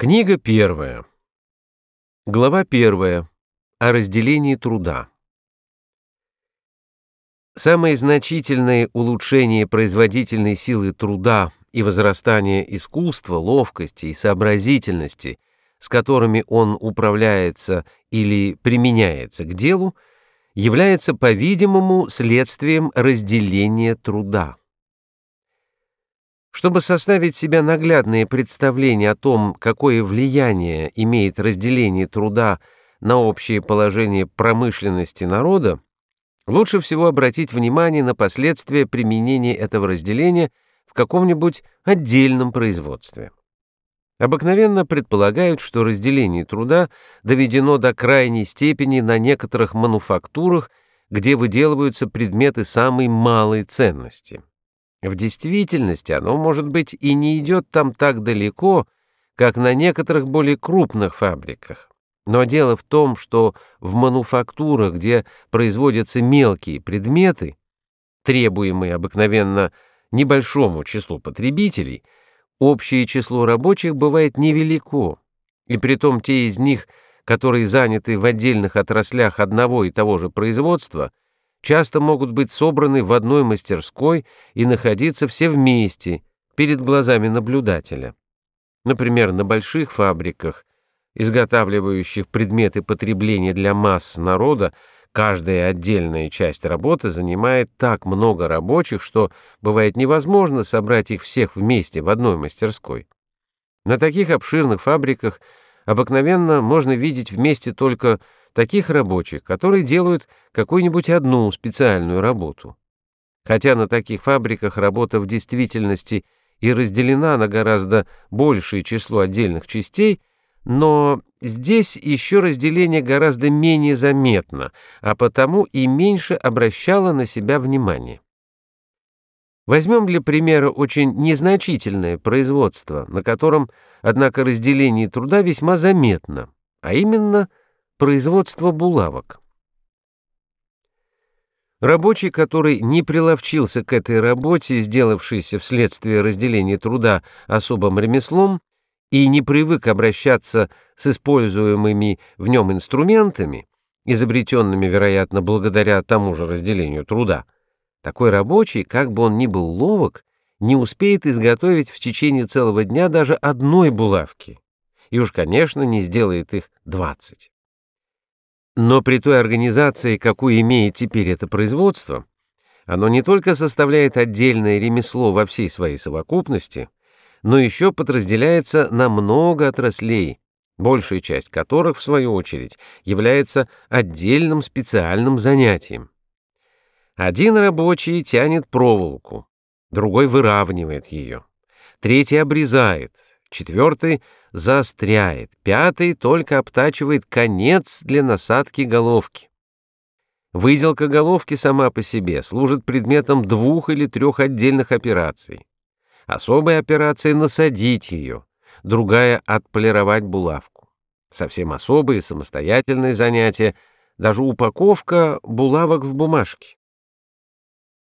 Книга первая. Глава первая. О разделении труда. Самые значительные улучшения производительной силы труда и возрастание искусства, ловкости и сообразительности, с которыми он управляется или применяется к делу, является, по-видимому, следствием разделения труда. Чтобы составить себе наглядное представление о том, какое влияние имеет разделение труда на общее положение промышленности народа, лучше всего обратить внимание на последствия применения этого разделения в каком-нибудь отдельном производстве. Обыкновенно предполагают, что разделение труда доведено до крайней степени на некоторых мануфактурах, где выделываются предметы самой малой ценности. В действительности оно, может быть, и не идет там так далеко, как на некоторых более крупных фабриках. Но дело в том, что в мануфактурах, где производятся мелкие предметы, требуемые обыкновенно небольшому числу потребителей, общее число рабочих бывает невелико, и притом те из них, которые заняты в отдельных отраслях одного и того же производства – часто могут быть собраны в одной мастерской и находиться все вместе перед глазами наблюдателя. Например, на больших фабриках, изготавливающих предметы потребления для масс народа, каждая отдельная часть работы занимает так много рабочих, что бывает невозможно собрать их всех вместе в одной мастерской. На таких обширных фабриках обыкновенно можно видеть вместе только таких рабочих, которые делают какую-нибудь одну специальную работу. Хотя на таких фабриках работа в действительности и разделена на гораздо большее число отдельных частей, но здесь еще разделение гораздо менее заметно, а потому и меньше обращало на себя внимание. Возьмем для примера очень незначительное производство, на котором, однако, разделение труда весьма заметно, а именно производство булавок. Рабочий, который не приловчился к этой работе, сделавшейся вследствие разделения труда особым ремеслом, и не привык обращаться с используемыми в нем инструментами, изобретенными, вероятно, благодаря тому же разделению труда, такой рабочий, как бы он ни был ловок, не успеет изготовить в течение целого дня даже одной булавки, и уж, конечно, не сделает их двадцать. Но при той организации, какую имеет теперь это производство, оно не только составляет отдельное ремесло во всей своей совокупности, но еще подразделяется на много отраслей, большая часть которых, в свою очередь, является отдельным специальным занятием. Один рабочий тянет проволоку, другой выравнивает ее, третий обрезает, четвертый заостряет, пятый только обтачивает конец для насадки головки. Выделка головки сама по себе служит предметом двух или трех отдельных операций. Особая операция — насадить ее, другая — отполировать булавку. Совсем особые самостоятельные занятия — даже упаковка булавок в бумажке.